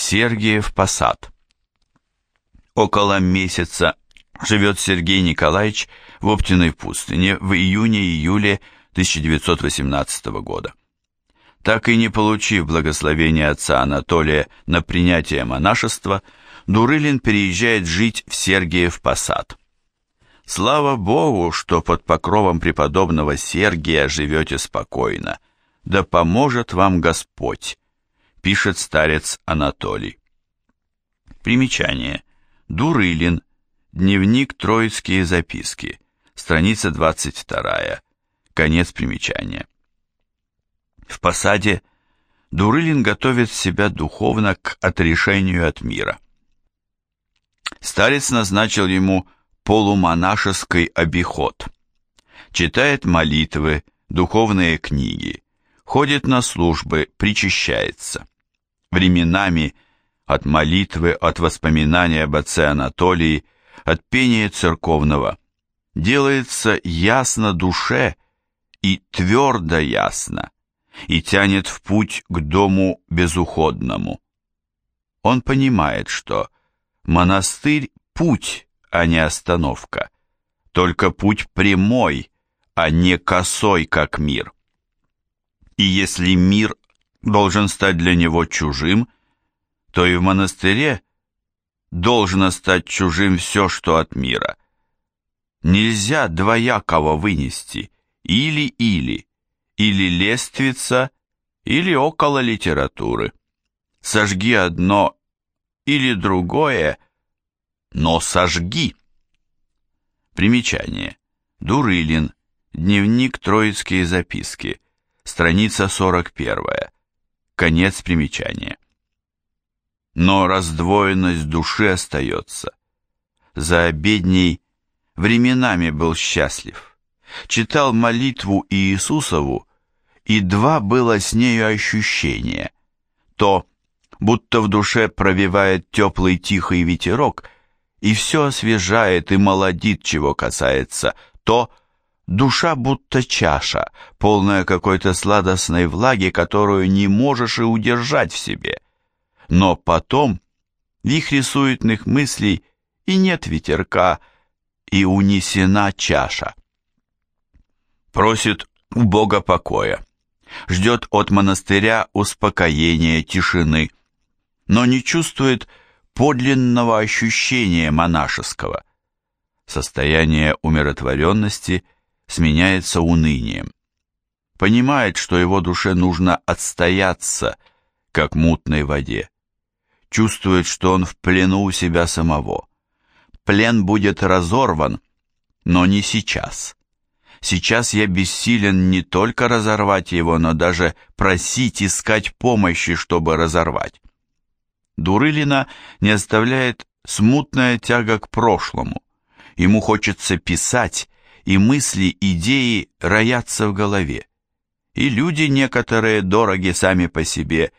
Сергиев Посад. Около месяца живет Сергей Николаевич в Оптиной пустыне в июне-июле 1918 года. Так и не получив благословения отца Анатолия на принятие монашества, Дурылин переезжает жить в Сергиев Посад. Слава Богу, что под покровом преподобного Сергия живете спокойно. Да поможет вам Господь, пишет старец Анатолий. Примечание. Дурылин. Дневник Троицкие записки. Страница 22. Конец примечания. В посаде Дурылин готовит себя духовно к отрешению от мира. Старец назначил ему полумонашеский обиход. Читает молитвы, духовные книги, ходит на службы, причащается. Временами от молитвы, от воспоминания об отце Анатолии, от пения церковного делается ясно душе и твердо ясно, и тянет в путь к дому безуходному. Он понимает, что монастырь – путь, а не остановка, только путь прямой, а не косой, как мир. И если мир должен стать для него чужим, то и в монастыре должно стать чужим все, что от мира. Нельзя двоякого вынести, или-или, или лествица, или около литературы. Сожги одно или другое, но сожги. Примечание. Дурылин. Дневник Троицкие записки. Страница 41. Конец примечания. Но раздвоенность души остается. За обедней временами был счастлив. Читал молитву Иисусову, и два было с нею ощущения. То, будто в душе провевает теплый тихий ветерок, и все освежает и молодит, чего касается, то душа будто чаша, полная какой-то сладостной влаги, которую не можешь и удержать в себе. Но потом вихри суетных мыслей, и нет ветерка, и унесена чаша. Просит у Бога покоя, ждет от монастыря успокоения, тишины, но не чувствует подлинного ощущения монашеского. Состояние умиротворенности сменяется унынием. Понимает, что его душе нужно отстояться, как мутной воде. Чувствует, что он в плену у себя самого. Плен будет разорван, но не сейчас. Сейчас я бессилен не только разорвать его, но даже просить, искать помощи, чтобы разорвать. Дурылина не оставляет смутная тяга к прошлому. Ему хочется писать, и мысли, идеи роятся в голове. И люди некоторые дороги сами по себе,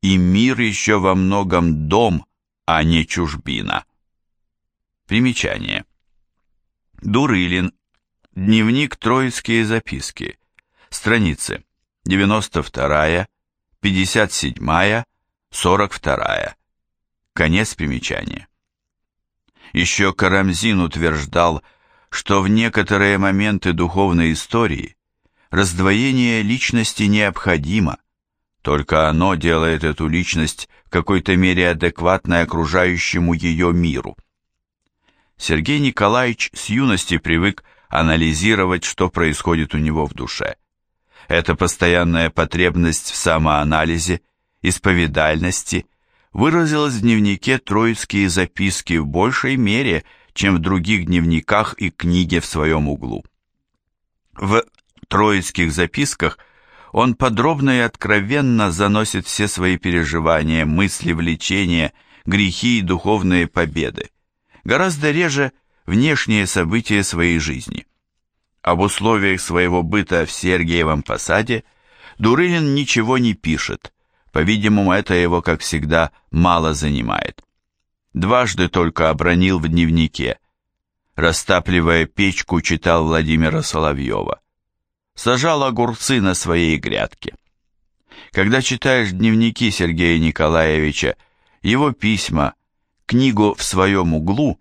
и мир еще во многом дом, а не чужбина. Примечание. Дурылин. Дневник Троицкие записки. Страницы 92, 57, 42. Конец примечания. Еще Карамзин утверждал, что в некоторые моменты духовной истории раздвоение личности необходимо, только оно делает эту личность в какой-то мере адекватной окружающему ее миру. Сергей Николаевич с юности привык анализировать, что происходит у него в душе. Эта постоянная потребность в самоанализе – исповедальности выразилась в дневнике «Троицкие записки» в большей мере, чем в других дневниках и книге в своем углу. В «Троицких записках» он подробно и откровенно заносит все свои переживания, мысли, влечения, грехи и духовные победы, гораздо реже внешние события своей жизни. Об условиях своего быта в Сергиевом посаде Дурылин ничего не пишет, по-видимому, это его, как всегда, мало занимает. Дважды только обронил в дневнике. Растапливая печку, читал Владимира Соловьева. Сажал огурцы на своей грядке. Когда читаешь дневники Сергея Николаевича, его письма, книгу «В своем углу»,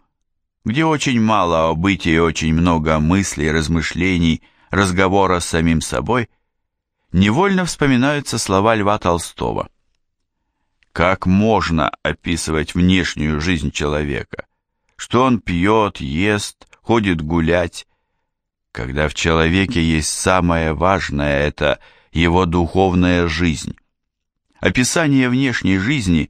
где очень мало о очень много мыслей, размышлений, разговора с самим собой, невольно вспоминаются слова Льва Толстого. Как можно описывать внешнюю жизнь человека? Что он пьет, ест, ходит гулять, когда в человеке есть самое важное – это его духовная жизнь. Описание внешней жизни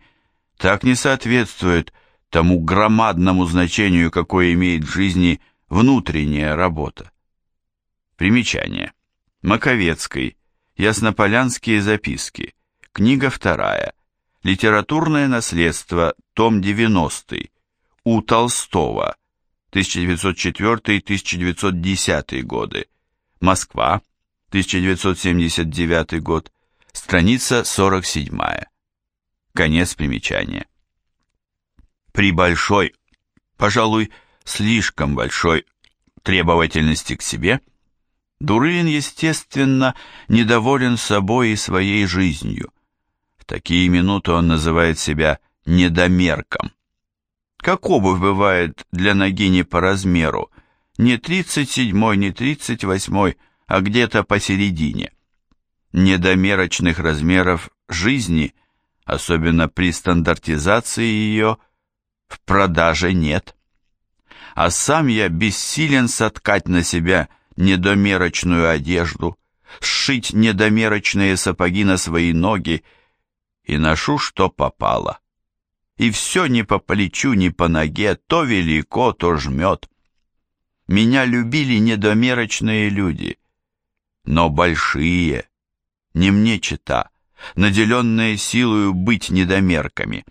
так не соответствует тому громадному значению, какое имеет в жизни внутренняя работа. Примечание. Маковецкий. Яснополянские записки. Книга вторая. Литературное наследство. Том 90. У Толстого. 1904-1910 годы. Москва. 1979 год. Страница 47. Конец примечания. При большой, пожалуй, слишком большой требовательности к себе, Дурылин, естественно, недоволен собой и своей жизнью. Такие минуты он называет себя недомерком. Как обувь бывает для ноги не по размеру, не 37-й, не 38-й, а где-то посередине. Недомерочных размеров жизни, особенно при стандартизации ее, в продаже нет. А сам я бессилен соткать на себя недомерочную одежду, сшить недомерочные сапоги на свои ноги и ношу, что попало и все не по плечу, не по ноге, то велико, то жмет. Меня любили недомерочные люди, но большие, не мне чита, наделенные силою быть недомерками.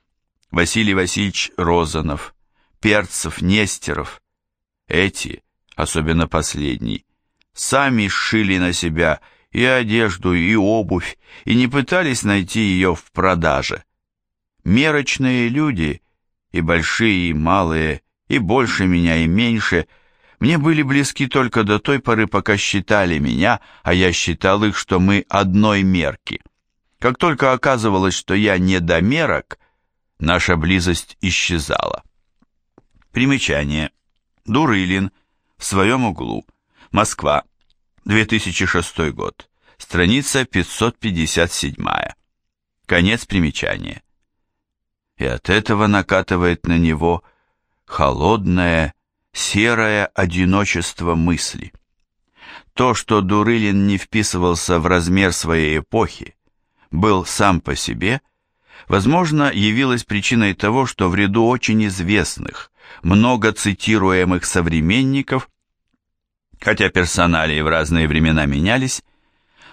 Василий Васильевич Розанов, Перцев, Нестеров. Эти, особенно последний, сами сшили на себя и одежду, и обувь, и не пытались найти ее в продаже. Мерочные люди, и большие, и малые, и больше меня, и меньше, мне были близки только до той поры, пока считали меня, а я считал их, что мы одной мерки. Как только оказывалось, что я недомерок, наша близость исчезала. Примечание. Дурылин. В своем углу. Москва. 2006 год. Страница 557. Конец примечания и от этого накатывает на него холодное, серое одиночество мысли. То, что Дурылин не вписывался в размер своей эпохи, был сам по себе, возможно, явилось причиной того, что в ряду очень известных, много цитируемых современников, хотя персоналии в разные времена менялись,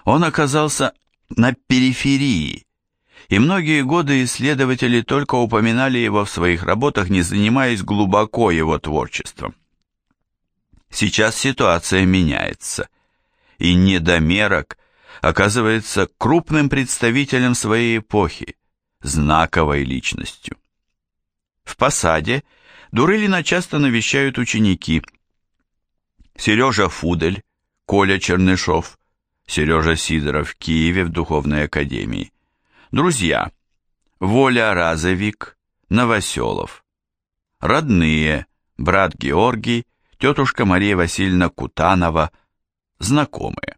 он оказался на периферии и многие годы исследователи только упоминали его в своих работах, не занимаясь глубоко его творчеством. Сейчас ситуация меняется, и недомерок оказывается крупным представителем своей эпохи, знаковой личностью. В посаде Дурылина часто навещают ученики Сережа Фудель, Коля Чернышов, Сережа Сидоров в Киеве в Духовной Академии, Друзья. Воля Разовик, Новоселов. Родные. Брат Георгий, тетушка Мария Васильевна Кутанова. Знакомые.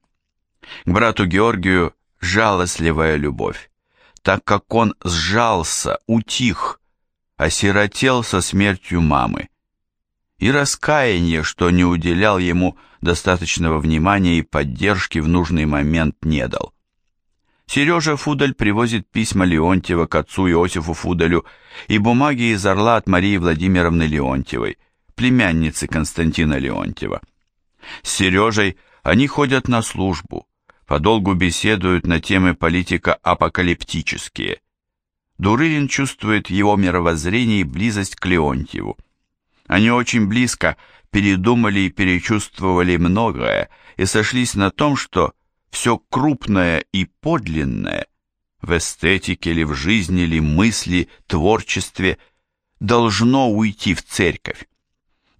К брату Георгию жалостливая любовь, так как он сжался, утих, осиротел со смертью мамы. И раскаяние, что не уделял ему достаточного внимания и поддержки в нужный момент не дал. Сережа Фудель привозит письма Леонтьева к отцу Иосифу Фуделю и бумаги из Орла от Марии Владимировны Леонтьевой, племянницы Константина Леонтьева. С Сережей они ходят на службу, подолгу беседуют на темы политико-апокалиптические. Дурылин чувствует его мировоззрении близость к Леонтьеву. Они очень близко передумали и перечувствовали многое и сошлись на том, что все крупное и подлинное в эстетике ли в жизни ли мысли, творчестве должно уйти в церковь.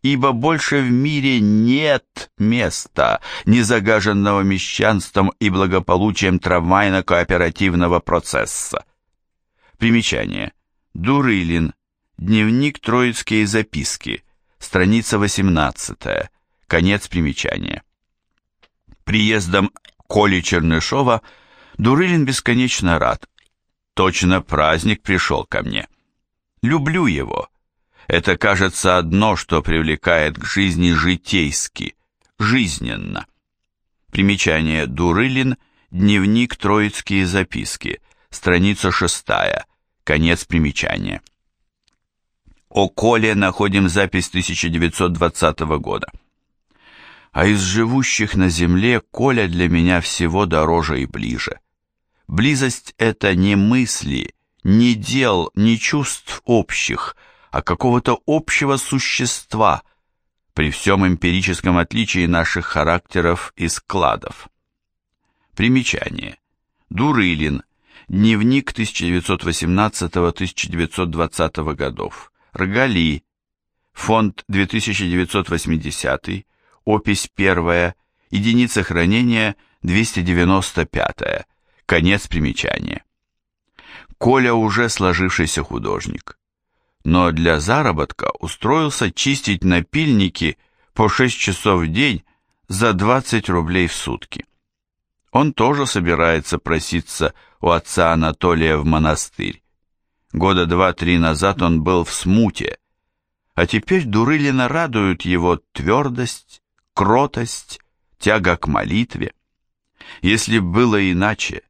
Ибо больше в мире нет места, не загаженного мещанством и благополучием трамвайно-кооперативного процесса. Примечание. Дурылин. Дневник Троицкие записки. Страница 18. Конец примечания. Приездом Коли Чернышова Дурылин бесконечно рад. Точно праздник пришел ко мне. Люблю его. Это, кажется, одно, что привлекает к жизни житейски, жизненно. Примечание Дурылин, дневник Троицкие записки, страница шестая, конец примечания. О Коле находим запись 1920 года. А из живущих на земле Коля для меня всего дороже и ближе. Близость — это не мысли, не дел, не чувств общих, а какого-то общего существа, при всем эмпирическом отличии наших характеров и складов. Примечание. Дурылин. Дневник 1918-1920 годов. Ргали. Фонд 2980. Опись 1. Единица хранения 295. Конец примечания. Коля уже сложившийся художник но для заработка устроился чистить напильники по 6 часов в день за 20 рублей в сутки. Он тоже собирается проситься у отца Анатолия в монастырь. Года два-три назад он был в смуте, а теперь Дурылина радуют его твердость, кротость, тяга к молитве. Если было иначе,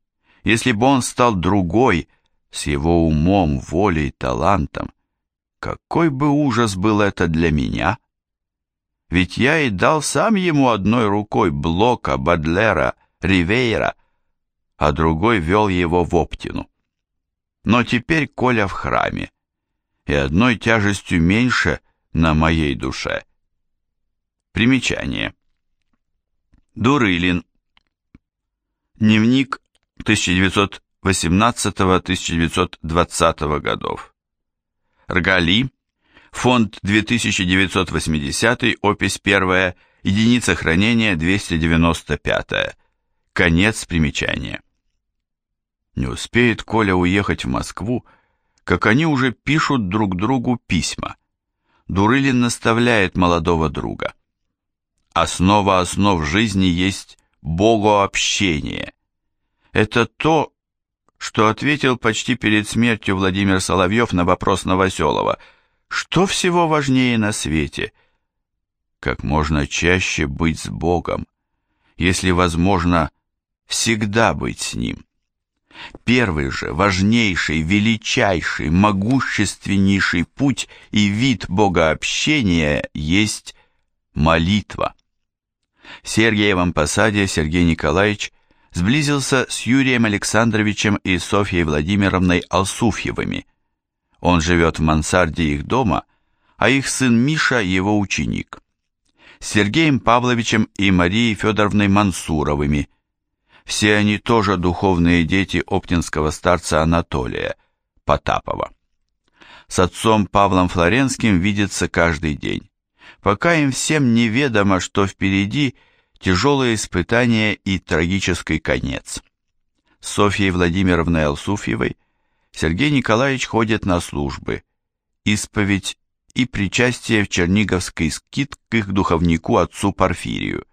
если бы он стал другой, с его умом, волей, талантом, какой бы ужас был это для меня! Ведь я и дал сам ему одной рукой Блока, Бадлера, Ривейра, а другой вел его в Оптину. Но теперь Коля в храме, и одной тяжестью меньше на моей душе. Примечание. Дурылин. Дневник 1918-1920 годов. Ргали, фонд 2980, опись 1, единица хранения 295. Конец примечания. Не успеет Коля уехать в Москву, как они уже пишут друг другу письма. Дурылин наставляет молодого друга. Основа основ жизни есть богообщение. Это то, что ответил почти перед смертью Владимир Соловьев на вопрос Новоселова. Что всего важнее на свете? Как можно чаще быть с Богом, если возможно всегда быть с Ним. Первый же, важнейший, величайший, могущественнейший путь и вид богообщения есть молитва. В Сергиевом посаде Сергей Николаевич сблизился с Юрием Александровичем и Софьей Владимировной Алсуфьевыми. Он живет в мансарде их дома, а их сын Миша – его ученик. С Сергеем Павловичем и Марией Федоровной Мансуровыми. Все они тоже духовные дети оптинского старца Анатолия Потапова. С отцом Павлом Флоренским видится каждый день. Пока им всем неведомо, что впереди – тяжелые испытания и трагический конец. С Софьей Владимировной Алсуфьевой Сергей Николаевич ходит на службы, исповедь и причастие в Черниговский скит к их духовнику отцу Порфирию.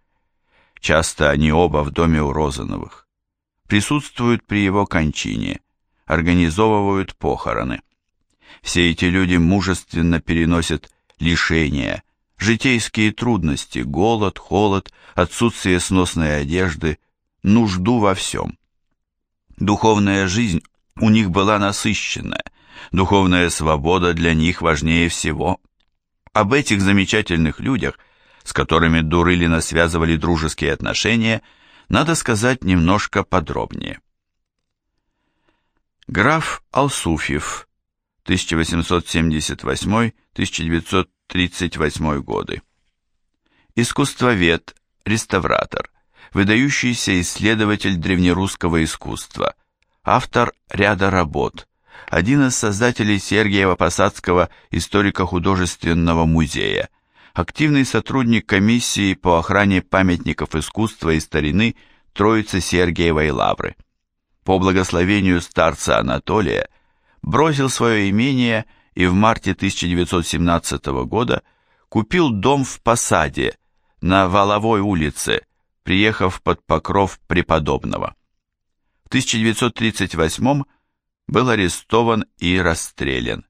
Часто они оба в доме у Розановых. Присутствуют при его кончине, организовывают похороны. Все эти люди мужественно переносят лишения, житейские трудности, голод, холод, отсутствие сносной одежды, нужду во всем. Духовная жизнь у них была насыщенная, духовная свобода для них важнее всего. Об этих замечательных людях, с которыми Дурылина связывали дружеские отношения, надо сказать немножко подробнее. Граф Алсуфьев, 1878-1900 38 годы. Искусствовед, реставратор, выдающийся исследователь древнерусского искусства, автор ряда работ, один из создателей Сергиева-Посадского историко-художественного музея, активный сотрудник комиссии по охране памятников искусства и старины Троицы Сергиевой Лавры. По благословению старца Анатолия бросил свое имение и в марте 1917 года купил дом в Посаде на Воловой улице, приехав под покров преподобного. В 1938 был арестован и расстрелян.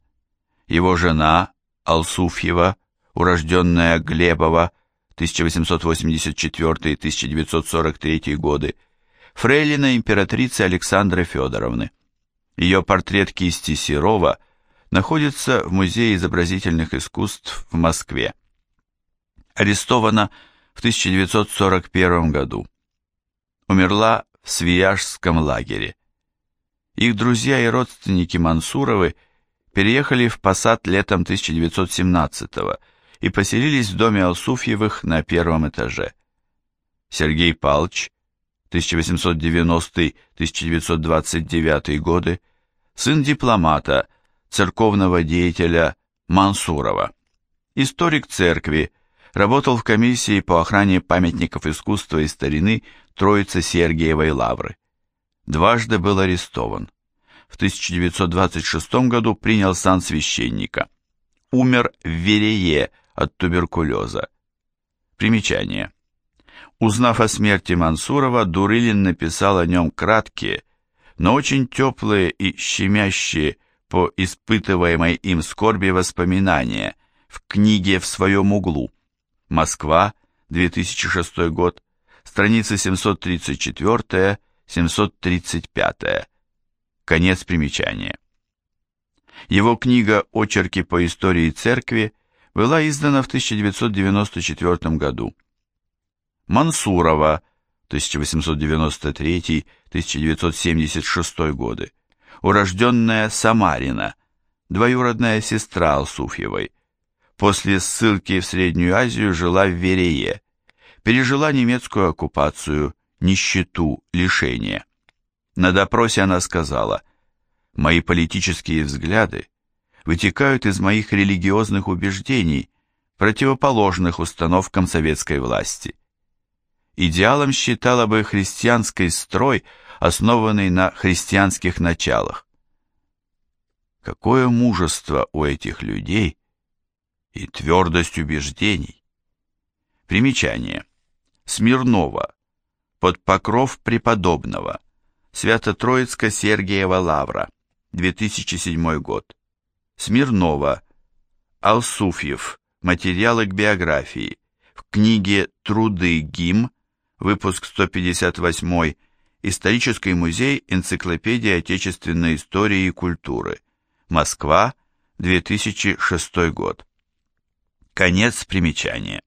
Его жена Алсуфьева, урожденная Глебова, 1884-1943 годы, фрейлина императрицы Александры Федоровны. Ее портрет кисти Серова находится в Музее изобразительных искусств в Москве. Арестована в 1941 году. Умерла в Свияжском лагере. Их друзья и родственники Мансуровы переехали в Посад летом 1917 и поселились в доме Алсуфьевых на первом этаже. Сергей Палч, 1890-1929 годы, сын дипломата, церковного деятеля Мансурова, историк церкви, работал в комиссии по охране памятников искусства и старины Троицы Сергиевой Лавры. Дважды был арестован. В 1926 году принял сан священника. Умер в Верее от туберкулеза. Примечание. Узнав о смерти Мансурова, Дурылин написал о нем краткие, но очень теплые и щемящие по испытываемой им скорби воспоминания в книге «В своем углу». Москва, 2006 год, страницы 734-735. Конец примечания. Его книга «Очерки по истории церкви» была издана в 1994 году. Мансурова, 1893-1976 годы, урожденная Самарина, двоюродная сестра Алсуфьевой, после ссылки в Среднюю Азию жила в Верее, пережила немецкую оккупацию, нищету, лишение. На допросе она сказала, «Мои политические взгляды вытекают из моих религиозных убеждений, противоположных установкам советской власти. Идеалом считала бы христианский строй, основанный на христианских началах. Какое мужество у этих людей и твердость убеждений. Примечание. Смирнова. Под покров преподобного. Свято-Троицко-Сергиева Лавра. 2007 год. Смирнова. Алсуфьев. Материалы к биографии. В книге «Труды ГИМ», выпуск 158 Исторический музей Энциклопедии отечественной истории и культуры. Москва, 2006 год. Конец примечания.